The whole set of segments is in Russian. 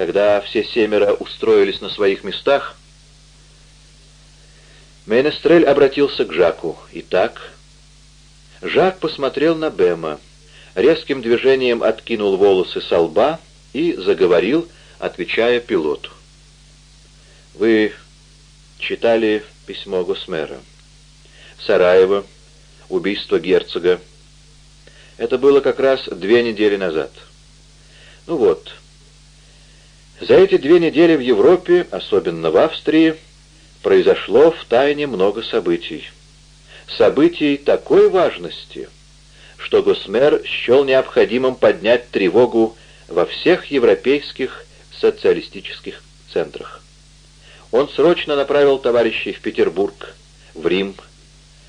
когда все семеро устроились на своих местах, Менестрель обратился к Жаку. «Итак...» Жак посмотрел на Бема, резким движением откинул волосы со лба и заговорил, отвечая пилоту. «Вы читали письмо Госмера. Сараево, убийство герцога. Это было как раз две недели назад. Ну вот, за эти две недели в Европе, особенно в Австрии, произошло в тайне много событий. Событий такой важности, что Госмер счел необходимым поднять тревогу во всех европейских социалистических центрах. Он срочно направил товарищей в Петербург, в Рим.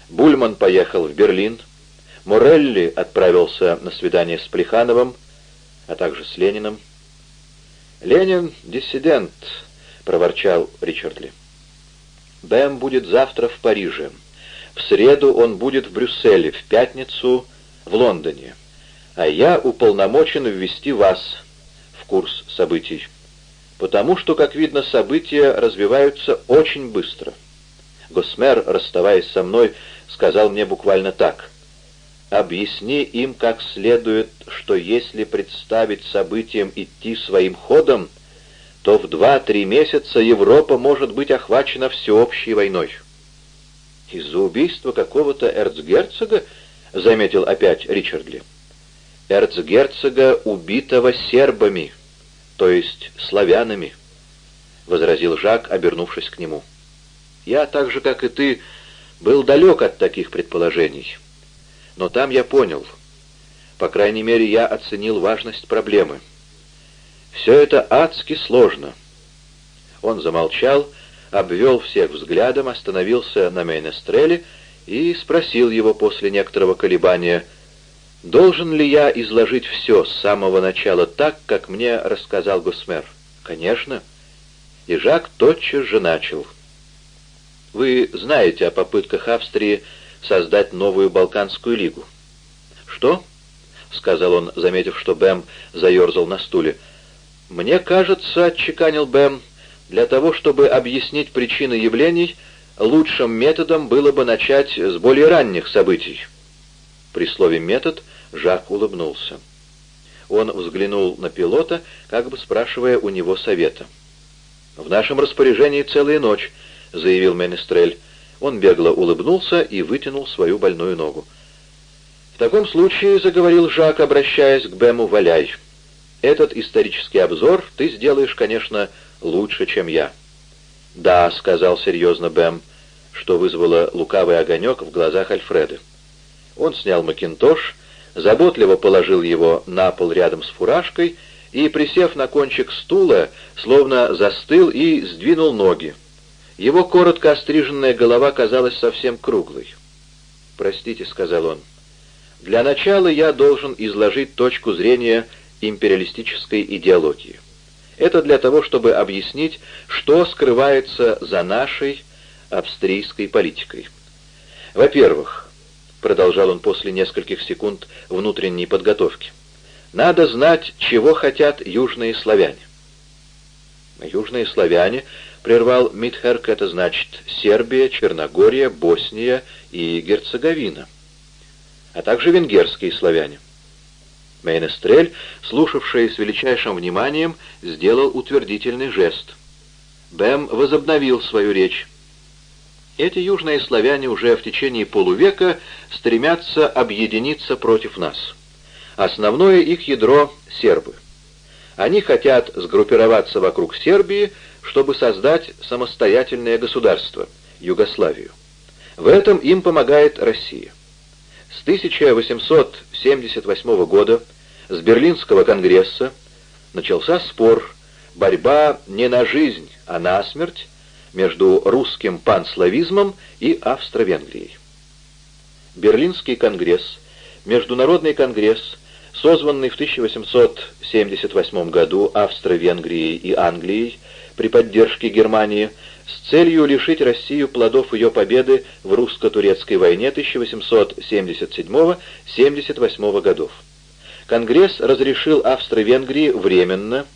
Бульман поехал в Берлин. Морелли отправился на свидание с Плехановым, а также с Лениным. «Ленин — диссидент», — проворчал Ричардли. Бэм будет завтра в Париже. В среду он будет в Брюсселе, в пятницу в Лондоне. А я уполномочен ввести вас в курс событий. Потому что, как видно, события развиваются очень быстро. Госмер, расставаясь со мной, сказал мне буквально так. «Объясни им как следует, что если представить событиям идти своим ходом, то в два-три месяца Европа может быть охвачена всеобщей войной. «Из-за убийства какого-то эрцгерцога?» — заметил опять Ричардли. «Эрцгерцога, убитого сербами, то есть славянами», — возразил Жак, обернувшись к нему. «Я, так же, как и ты, был далек от таких предположений. Но там я понял, по крайней мере, я оценил важность проблемы». Все это адски сложно. Он замолчал, обвел всех взглядом, остановился на Мейнестреле и спросил его после некоторого колебания, «Должен ли я изложить все с самого начала так, как мне рассказал Гусмер?» «Конечно». И Жак тотчас же начал. «Вы знаете о попытках Австрии создать новую Балканскую лигу?» «Что?» — сказал он, заметив, что Бэм заерзал на стуле — «Мне кажется, — отчеканил Бэм, — для того, чтобы объяснить причины явлений, лучшим методом было бы начать с более ранних событий». При слове «метод» Жак улыбнулся. Он взглянул на пилота, как бы спрашивая у него совета. «В нашем распоряжении целая ночь», — заявил Менестрель. Он бегло улыбнулся и вытянул свою больную ногу. «В таком случае», — заговорил Жак, обращаясь к Бэму, — «валяй». Этот исторический обзор ты сделаешь, конечно, лучше, чем я». «Да», — сказал серьезно Бэм, что вызвало лукавый огонек в глазах Альфреда. Он снял макинтош, заботливо положил его на пол рядом с фуражкой и, присев на кончик стула, словно застыл и сдвинул ноги. Его коротко остриженная голова казалась совсем круглой. «Простите», — сказал он, — «для начала я должен изложить точку зрения империалистической идеологии. Это для того, чтобы объяснить, что скрывается за нашей австрийской политикой. Во-первых, продолжал он после нескольких секунд внутренней подготовки, надо знать, чего хотят южные славяне. Южные славяне, прервал Митхерк, это значит Сербия, Черногория, Босния и Герцеговина, а также венгерские славяне. Мейнестрель, слушавший с величайшим вниманием, сделал утвердительный жест. Бэм возобновил свою речь. Эти южные славяне уже в течение полувека стремятся объединиться против нас. Основное их ядро — сербы. Они хотят сгруппироваться вокруг Сербии, чтобы создать самостоятельное государство — Югославию. В этом им помогает Россия. С 1878 года с Берлинского конгресса начался спор, борьба не на жизнь, а на смерть между русским панславизмом и Австро-Венгрией. Берлинский конгресс, Международный конгресс, созванный в 1878 году Австро-Венгрией и Англией при поддержке Германии, с целью лишить Россию плодов ее победы в русско-турецкой войне 1877-78 годов. Конгресс разрешил Австро-Венгрии временно,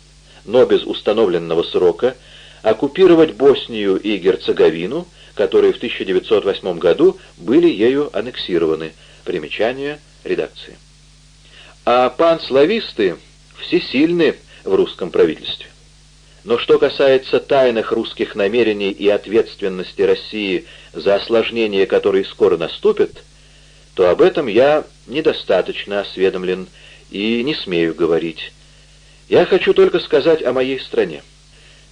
но без установленного срока, оккупировать Боснию и Герцеговину, которые в 1908 году были ею аннексированы. Примечание редакции. А панслависты всесильны в русском правительстве. Но что касается тайных русских намерений и ответственности России за осложнения, которые скоро наступят, то об этом я недостаточно осведомлен и не смею говорить. Я хочу только сказать о моей стране.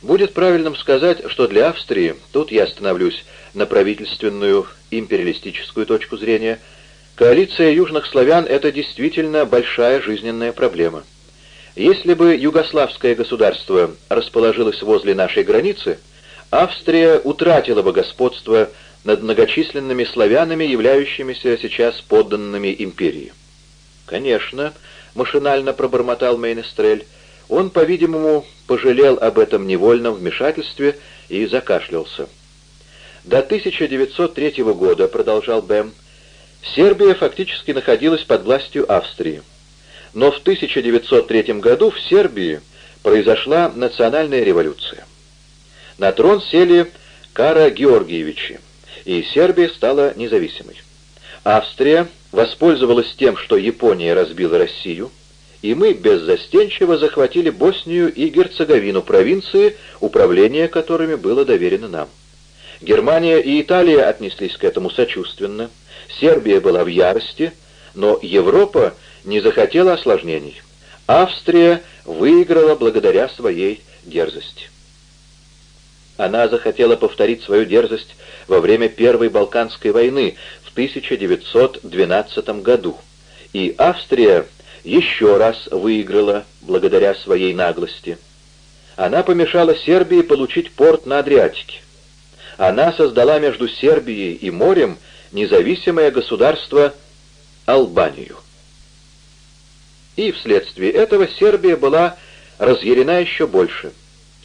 Будет правильным сказать, что для Австрии, тут я остановлюсь на правительственную империалистическую точку зрения, коалиция южных славян — это действительно большая жизненная проблема. Если бы югославское государство расположилось возле нашей границы, Австрия утратила бы господство над многочисленными славянами, являющимися сейчас подданными империи. «Конечно», — машинально пробормотал Мейнестрель, он, по-видимому, пожалел об этом невольном вмешательстве и закашлялся. До 1903 года, продолжал Бэм, Сербия фактически находилась под властью Австрии. Но в 1903 году в Сербии произошла национальная революция. На трон сели Кара Георгиевичи, и Сербия стала независимой. Австрия воспользовалась тем, что Япония разбила Россию, и мы беззастенчиво захватили Боснию и Герцеговину, провинции, управление которыми было доверено нам. Германия и Италия отнеслись к этому сочувственно, Сербия была в ярости, но Европа не захотела осложнений. Австрия выиграла благодаря своей дерзости. Она захотела повторить свою дерзость во время Первой Балканской войны в 1912 году, и Австрия еще раз выиграла благодаря своей наглости. Она помешала Сербии получить порт на Адриатике. Она создала между Сербией и морем независимое государство Албанию. И вследствие этого Сербия была разъярена еще больше.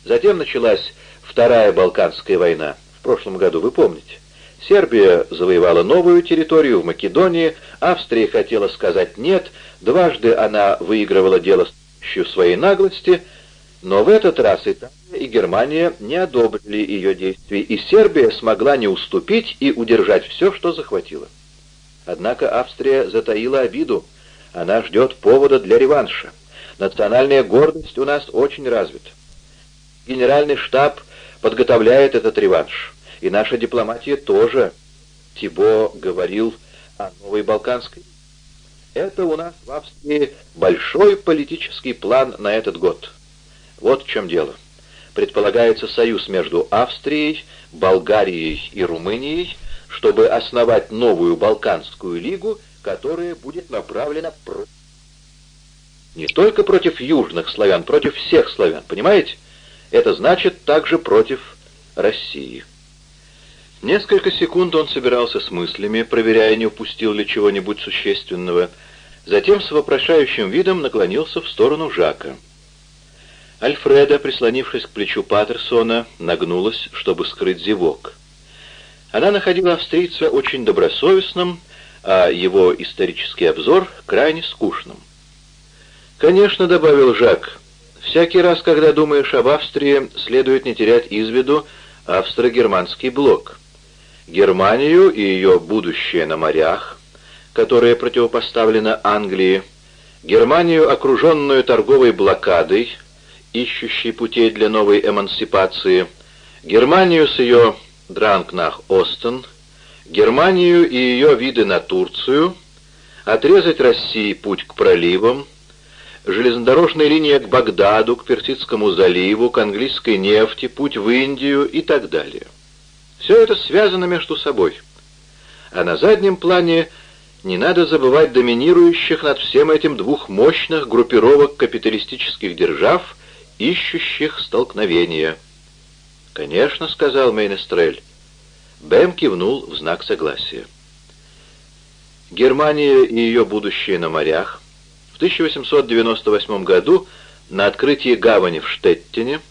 Затем началась Вторая Балканская война, в прошлом году, вы помните. Сербия завоевала новую территорию в Македонии, Австрия хотела сказать «нет», дважды она выигрывала дело с своей наглости, но в этот раз Италия и Германия не одобрили ее действий, и Сербия смогла не уступить и удержать все, что захватила. Однако Австрия затаила обиду, она ждет повода для реванша. Национальная гордость у нас очень развита. Генеральный штаб подготовляет этот реванш. И наша дипломатия тоже. Тибо говорил о новой Балканской. Это у нас в Австрии большой политический план на этот год. Вот в чем дело. Предполагается союз между Австрией, Болгарией и Румынией, чтобы основать новую Балканскую лигу, которая будет направлена против... Не только против южных славян, против всех славян, понимаете? Это значит также против России. Несколько секунд он собирался с мыслями, проверяя, не упустил ли чего-нибудь существенного. Затем с вопрошающим видом наклонился в сторону Жака. Альфреда, прислонившись к плечу Паттерсона, нагнулась, чтобы скрыть зевок. Она находила австрийца очень добросовестным, а его исторический обзор крайне скучным. «Конечно», — добавил Жак, — «всякий раз, когда думаешь об Австрии, следует не терять из виду австро-германский блок». Германию и ее будущее на морях, которое противопоставлено Англии, Германию, окруженную торговой блокадой, ищущей путей для новой эмансипации, Германию с ее Дранкнах-Остен, Германию и ее виды на Турцию, отрезать России путь к проливам, железнодорожная линия к Багдаду, к Персидскому заливу, к английской нефти, путь в Индию и так далее. Все это связано между собой. А на заднем плане не надо забывать доминирующих над всем этим двух мощных группировок капиталистических держав, ищущих столкновения. «Конечно», — сказал Мейнестрель. Бэм кивнул в знак согласия. Германия и ее будущее на морях. В 1898 году на открытии гавани в Штеттине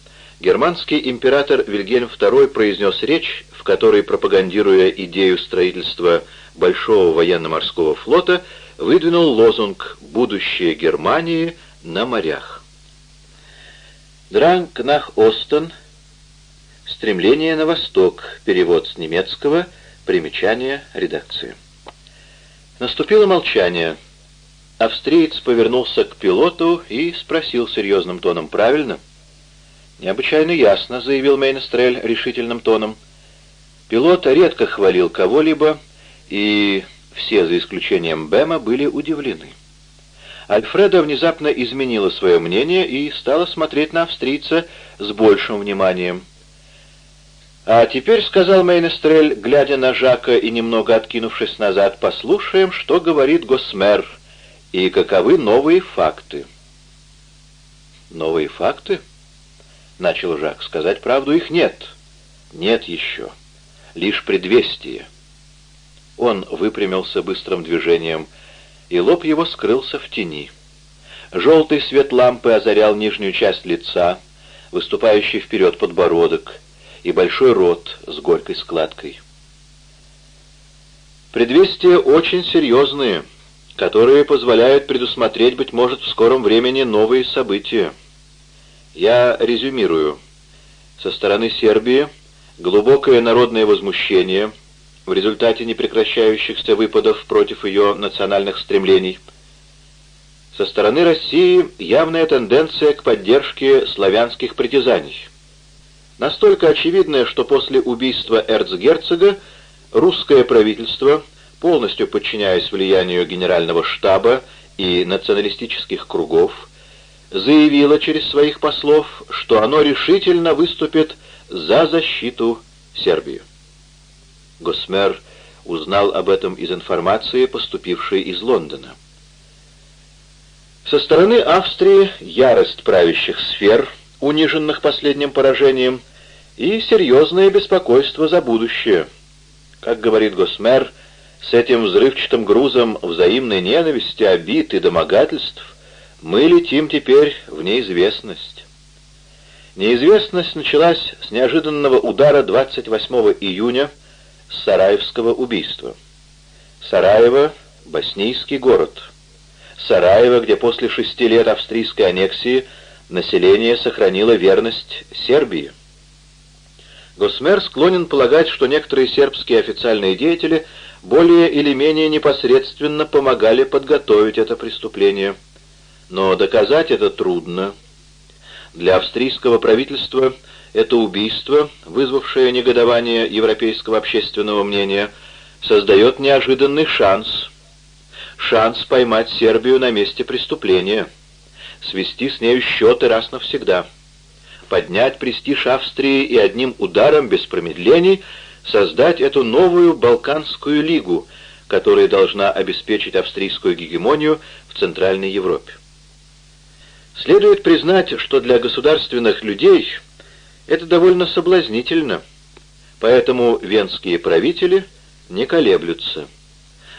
германский император Вильгельм II произнес речь, в которой, пропагандируя идею строительства Большого военно-морского флота, выдвинул лозунг «Будущее Германии на морях». Дранг нах Остен, стремление на восток, перевод с немецкого, примечание редакции. Наступило молчание. Австриец повернулся к пилоту и спросил серьезным тоном «Правильно?» «Необычайно ясно», — заявил Мейнестрель решительным тоном. Пилот редко хвалил кого-либо, и все, за исключением Бэма, были удивлены. Альфреда внезапно изменила свое мнение и стала смотреть на австрийца с большим вниманием. «А теперь», — сказал Мейнестрель, глядя на Жака и немного откинувшись назад, — «послушаем, что говорит Госмер и каковы новые факты». «Новые факты?» — начал Жак. «Сказать правду их нет. Нет еще. Лишь предвестие». Он выпрямился быстрым движением, и лоб его скрылся в тени. Желтый свет лампы озарял нижнюю часть лица, выступающий вперед подбородок и большой рот с горькой складкой. Предвестия очень серьезные, которые позволяют предусмотреть, быть может, в скором времени новые события. Я резюмирую. Со стороны Сербии глубокое народное возмущение – в результате непрекращающихся выпадов против ее национальных стремлений. Со стороны России явная тенденция к поддержке славянских притязаний. Настолько очевидная, что после убийства эрцгерцога русское правительство, полностью подчиняясь влиянию генерального штаба и националистических кругов, заявило через своих послов, что оно решительно выступит за защиту Сербии. Госмер узнал об этом из информации, поступившей из Лондона. Со стороны Австрии ярость правящих сфер, униженных последним поражением, и серьезное беспокойство за будущее. Как говорит Госмер, с этим взрывчатым грузом взаимной ненависти, обид и домогательств мы летим теперь в неизвестность. Неизвестность началась с неожиданного удара 28 июня Сараевского убийства. Сараево — боснийский город. Сараево, где после шести лет австрийской аннексии население сохранило верность Сербии. Госмер склонен полагать, что некоторые сербские официальные деятели более или менее непосредственно помогали подготовить это преступление. Но доказать это трудно. Для австрийского правительства – это убийство, вызвавшее негодование европейского общественного мнения, создает неожиданный шанс. Шанс поймать Сербию на месте преступления, свести с нею счеты раз навсегда, поднять престиж Австрии и одним ударом, без промедлений, создать эту новую Балканскую лигу, которая должна обеспечить австрийскую гегемонию в Центральной Европе. Следует признать, что для государственных людей – это довольно соблазнительно, поэтому венские правители не колеблются.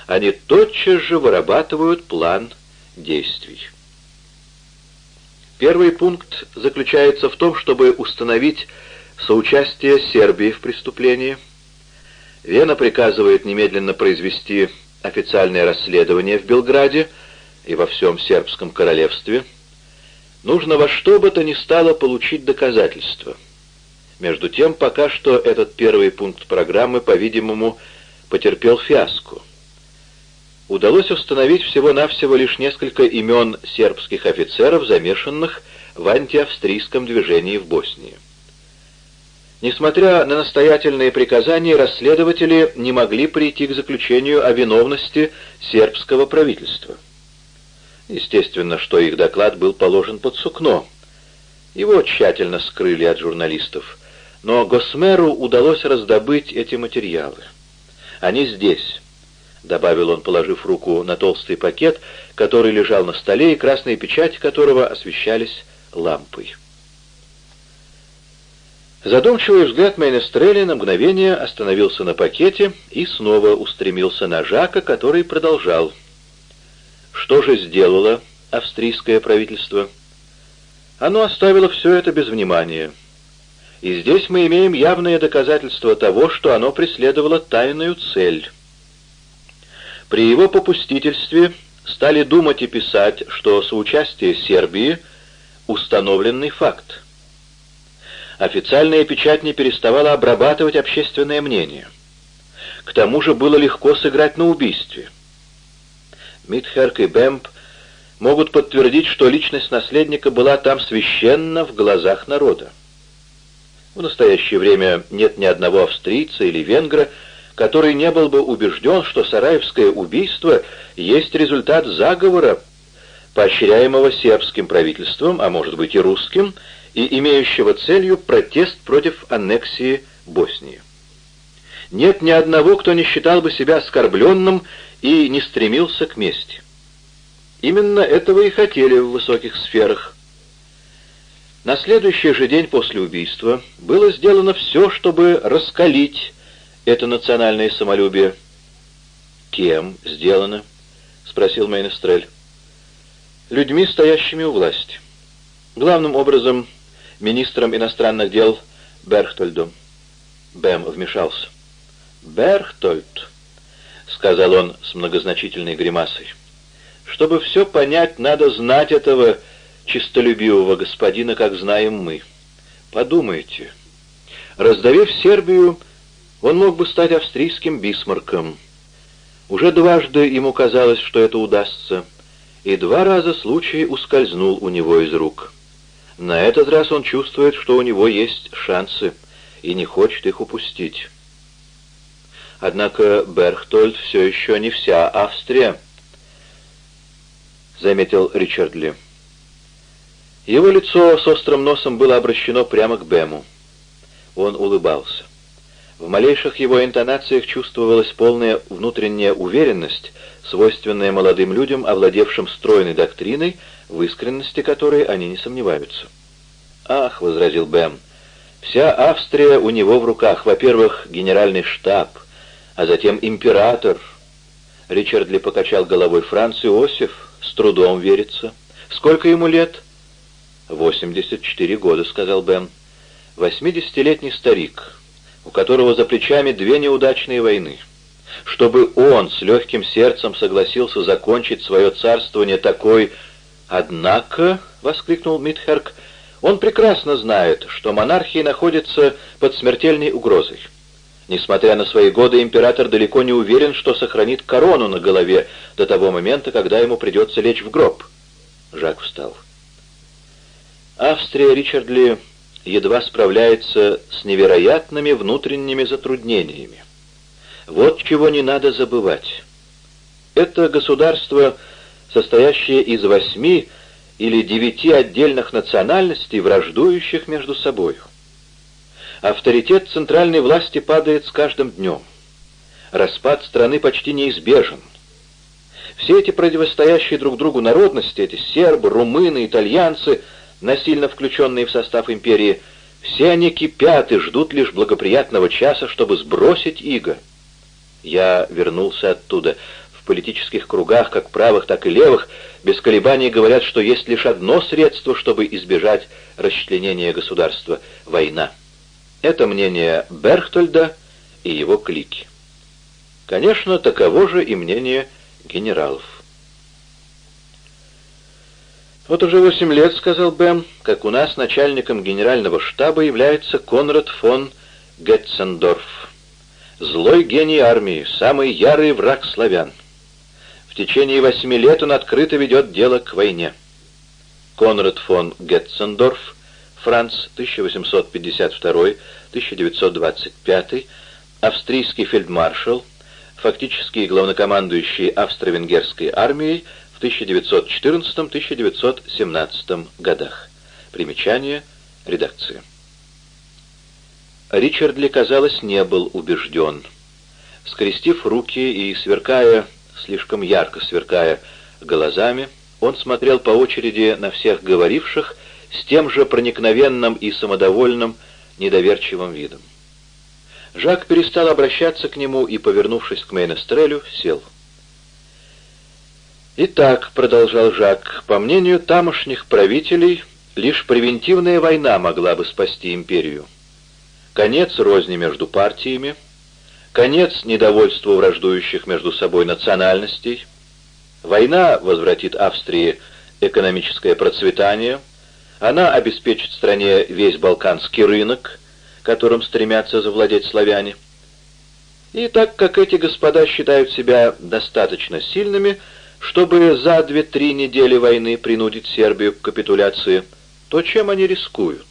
Они тотчас же вырабатывают план действий. Первый пункт заключается в том, чтобы установить соучастие Сербии в преступлении. Вена приказывает немедленно произвести официальное расследование в Белграде и во всем сербском королевстве. Нужно во что бы то ни стало получить доказательства – между тем, пока что этот первый пункт программы, по-видимому, потерпел фиаско. Удалось установить всего-навсего лишь несколько имен сербских офицеров, замешанных в антиавстрийском движении в Боснии. Несмотря на настоятельные приказания, расследователи не могли прийти к заключению о виновности сербского правительства. Естественно, что их доклад был положен под сукно. Его тщательно скрыли от журналистов. Но Госмеру удалось раздобыть эти материалы. Они здесь, — добавил он, положив руку на толстый пакет, который лежал на столе и красные печати которого освещались лампой. Задумчивый взгляд Мейнестрелли на мгновение остановился на пакете и снова устремился на Жака, который продолжал. Что же сделало австрийское правительство? Оно оставило все это без внимания. И здесь мы имеем явное доказательство того, что оно преследовало тайную цель. При его попустительстве стали думать и писать, что соучастие Сербии — установленный факт. Официальная печать не переставала обрабатывать общественное мнение. К тому же было легко сыграть на убийстве. Митхерк и Бэмп могут подтвердить, что личность наследника была там священна в глазах народа. В настоящее время нет ни одного австрийца или венгра, который не был бы убежден, что Сараевское убийство есть результат заговора, поощряемого сербским правительством, а может быть и русским, и имеющего целью протест против аннексии Боснии. Нет ни одного, кто не считал бы себя оскорбленным и не стремился к мести. Именно этого и хотели в высоких сферах. На следующий же день после убийства было сделано все, чтобы раскалить это национальное самолюбие. «Кем сделано?» — спросил Мейнестрель. «Людьми, стоящими у власти. Главным образом, министром иностранных дел Берхтольдом». Бэм вмешался. «Берхтольд», — сказал он с многозначительной гримасой. Чтобы все понять, надо знать этого чистолюбивого господина, как знаем мы. Подумайте. Раздавив Сербию, он мог бы стать австрийским бисмарком. Уже дважды ему казалось, что это удастся, и два раза случай ускользнул у него из рук. На этот раз он чувствует, что у него есть шансы, и не хочет их упустить. Однако Берхтольд все еще не вся Австрия. — заметил Ричард Ли. Его лицо с острым носом было обращено прямо к Бэму. Он улыбался. В малейших его интонациях чувствовалась полная внутренняя уверенность, свойственная молодым людям, овладевшим стройной доктриной, в искренности которой они не сомневаются. «Ах», — возразил Бэм, — «вся Австрия у него в руках. Во-первых, генеральный штаб, а затем император». Ричард Ли покачал головой. «Франц Иосиф, с трудом верится. Сколько ему лет? «Восемьдесят четыре года», — сказал Бен. «Восьмидесятилетний старик, у которого за плечами две неудачные войны. Чтобы он с легким сердцем согласился закончить свое царствование такой... Однако, — воскликнул Митхерк, — он прекрасно знает, что монархия находится под смертельной угрозой. Несмотря на свои годы, император далеко не уверен, что сохранит корону на голове до того момента, когда ему придется лечь в гроб. Жак встал. Австрия Ричардли едва справляется с невероятными внутренними затруднениями. Вот чего не надо забывать. Это государство, состоящее из восьми или девяти отдельных национальностей, враждующих между собою. Авторитет центральной власти падает с каждым днем. Распад страны почти неизбежен. Все эти противостоящие друг другу народности, эти сербы, румыны, итальянцы, насильно включенные в состав империи, все они кипят и ждут лишь благоприятного часа, чтобы сбросить иго. Я вернулся оттуда. В политических кругах, как правых, так и левых, без колебаний говорят, что есть лишь одно средство, чтобы избежать расчленения государства — война. Это мнение Берхтольда и его клики. Конечно, таково же и мнение генералов. «Вот уже восемь лет, — сказал Бэм, — как у нас начальником генерального штаба является Конрад фон Гетцендорф. Злой гений армии, самый ярый враг славян. В течение восьми лет он открыто ведет дело к войне. Конрад фон Гетцендорф — Франц 1852-1925, австрийский фельдмаршал, фактически главнокомандующий австро-венгерской армией в 1914-1917 годах. Примечание редакции. Ричард Ли, казалось, не был убежден. Скрестив руки и сверкая, слишком ярко сверкая глазами, он смотрел по очереди на всех говоривших с тем же проникновенным и самодовольным, недоверчивым видом. Жак перестал обращаться к нему и, повернувшись к Мейнестрелю, сел. «Итак», — продолжал Жак, — «по мнению тамошних правителей, лишь превентивная война могла бы спасти империю. Конец розни между партиями, конец недовольству враждующих между собой национальностей, война возвратит Австрии экономическое процветание — Она обеспечит стране весь балканский рынок, которым стремятся завладеть славяне. И так как эти господа считают себя достаточно сильными, чтобы за две-три недели войны принудить Сербию к капитуляции, то чем они рискуют?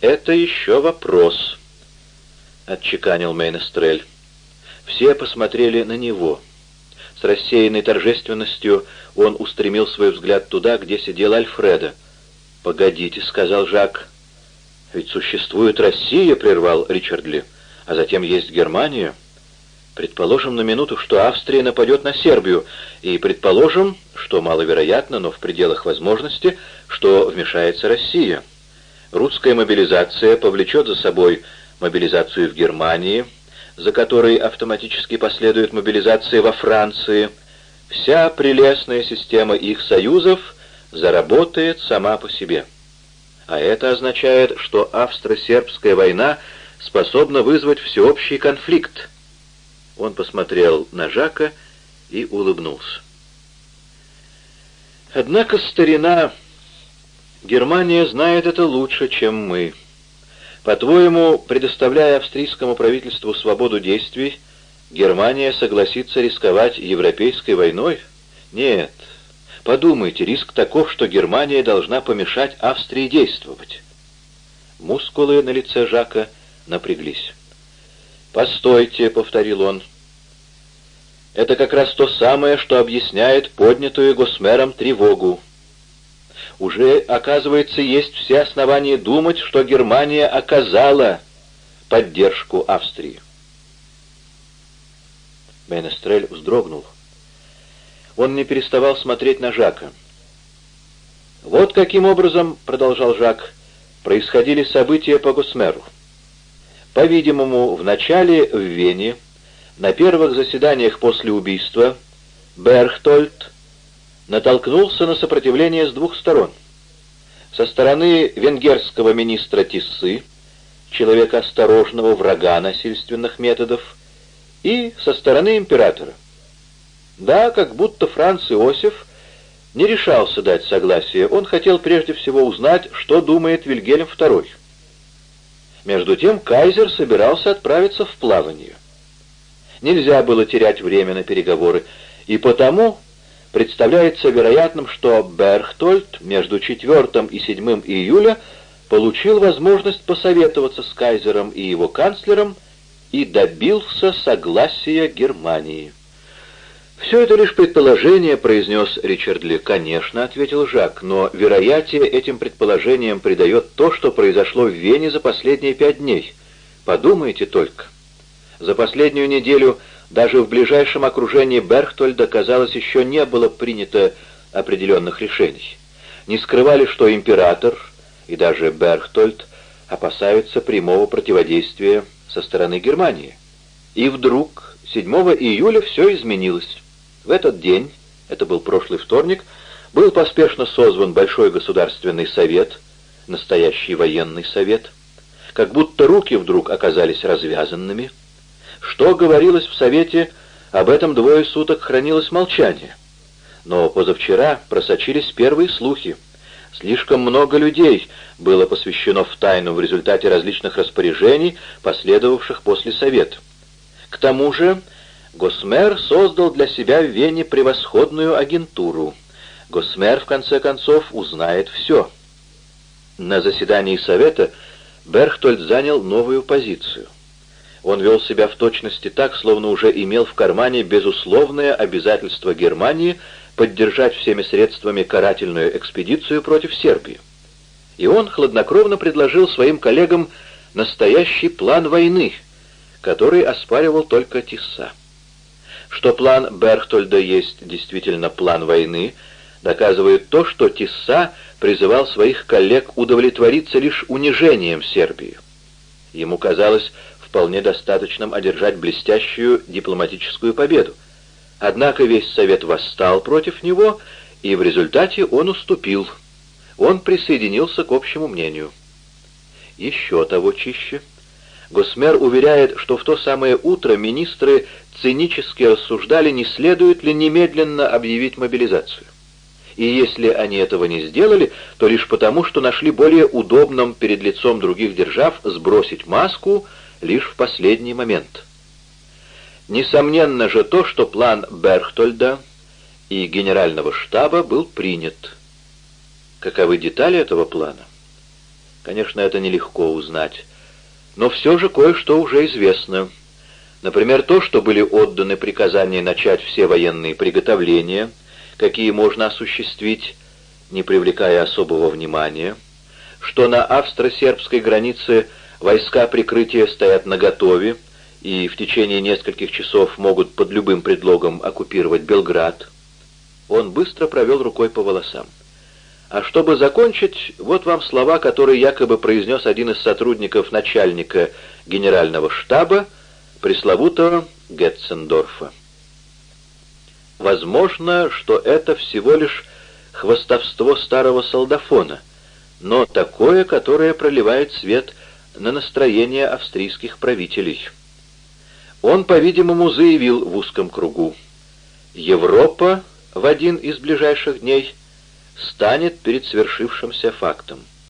«Это еще вопрос», — отчеканил Мейнестрель. Все посмотрели на него. С рассеянной торжественностью он устремил свой взгляд туда, где сидел Альфреда. «Погодите», — сказал Жак. «Ведь существует Россия», — прервал Ричардли, — «а затем есть Германия». Предположим на минуту, что Австрия нападет на Сербию, и предположим, что маловероятно, но в пределах возможности, что вмешается Россия. Русская мобилизация повлечет за собой мобилизацию в Германии, за которой автоматически последует мобилизация во Франции. Вся прелестная система их союзов заработает сама по себе. А это означает, что австро-сербская война способна вызвать всеобщий конфликт, он посмотрел на Жака и улыбнулся. Однако старина Германия знает это лучше, чем мы. По-твоему, предоставляя австрийскому правительству свободу действий, Германия согласится рисковать европейской войной? Нет. Подумайте, риск таков, что Германия должна помешать Австрии действовать. Мускулы на лице Жака напряглись. «Постойте», — повторил он. «Это как раз то самое, что объясняет поднятую Госмером тревогу. Уже, оказывается, есть все основания думать, что Германия оказала поддержку Австрии». Менестрель вздрогнул. Он не переставал смотреть на Жака. «Вот каким образом, — продолжал Жак, — происходили события по Госмеру. По-видимому, в начале в Вене, на первых заседаниях после убийства, Берхтольд натолкнулся на сопротивление с двух сторон. Со стороны венгерского министра Тиссы, человека осторожного врага насильственных методов, и со стороны императора. Да, как будто Франц Иосиф не решался дать согласие, он хотел прежде всего узнать, что думает Вильгельм II. Между тем кайзер собирался отправиться в плавание. Нельзя было терять время на переговоры, и потому представляется вероятным, что Берхтольд между 4 и 7 июля получил возможность посоветоваться с кайзером и его канцлером и добился согласия Германии. «Все это лишь предположение», — произнес Ричард Ли. «Конечно», — ответил Жак, — «но вероятие этим предположениям придает то, что произошло в Вене за последние пять дней. Подумайте только. За последнюю неделю даже в ближайшем окружении Берхтольда, казалось, еще не было принято определенных решений. Не скрывали, что император и даже Берхтольд опасаются прямого противодействия со стороны Германии. И вдруг 7 июля все изменилось. В этот день, это был прошлый вторник, был поспешно созван Большой Государственный Совет, настоящий военный совет, как будто руки вдруг оказались развязанными. Что говорилось в Совете, об этом двое суток хранилось молчание. Но позавчера просочились первые слухи. Слишком много людей было посвящено в тайну в результате различных распоряжений, последовавших после Совета. К тому же Госмер создал для себя в Вене превосходную агентуру. Госмер, в конце концов, узнает все. На заседании Совета Берхтольд занял новую позицию. Он вел себя в точности так, словно уже имел в кармане безусловное обязательство Германии поддержать всеми средствами карательную экспедицию против Сербии. И он хладнокровно предложил своим коллегам настоящий план войны, который оспаривал только Тисса. Что план Берхтольда есть действительно план войны, доказывает то, что Тисса призывал своих коллег удовлетвориться лишь унижением Сербии. Ему казалось вполне достаточным одержать блестящую дипломатическую победу. Однако весь Совет восстал против него, и в результате он уступил. Он присоединился к общему мнению. Еще того чище — Госмер уверяет, что в то самое утро министры цинически рассуждали, не следует ли немедленно объявить мобилизацию. и если они этого не сделали, то лишь потому, что нашли более удобным перед лицом других держав сбросить маску лишь в последний момент. Несомненно же то, что план Берхтольда и генерального штаба был принят. Каковы детали этого плана? Конечно, это нелегко узнать, но все же кое-что уже известно. Например, то, что были отданы приказания начать все военные приготовления, какие можно осуществить, не привлекая особого внимания, что на австро-сербской границе войска прикрытия стоят наготове и в течение нескольких часов могут под любым предлогом оккупировать Белград. Он быстро провел рукой по волосам. А чтобы закончить, вот вам слова, которые якобы произнес один из сотрудников начальника генерального штаба, пресловутого Гетцендорфа. Возможно, что это всего лишь хвостовство старого солдафона, но такое, которое проливает свет на настроение австрийских правителей. Он, по-видимому, заявил в узком кругу, «Европа в один из ближайших дней станет перед свершившимся фактом.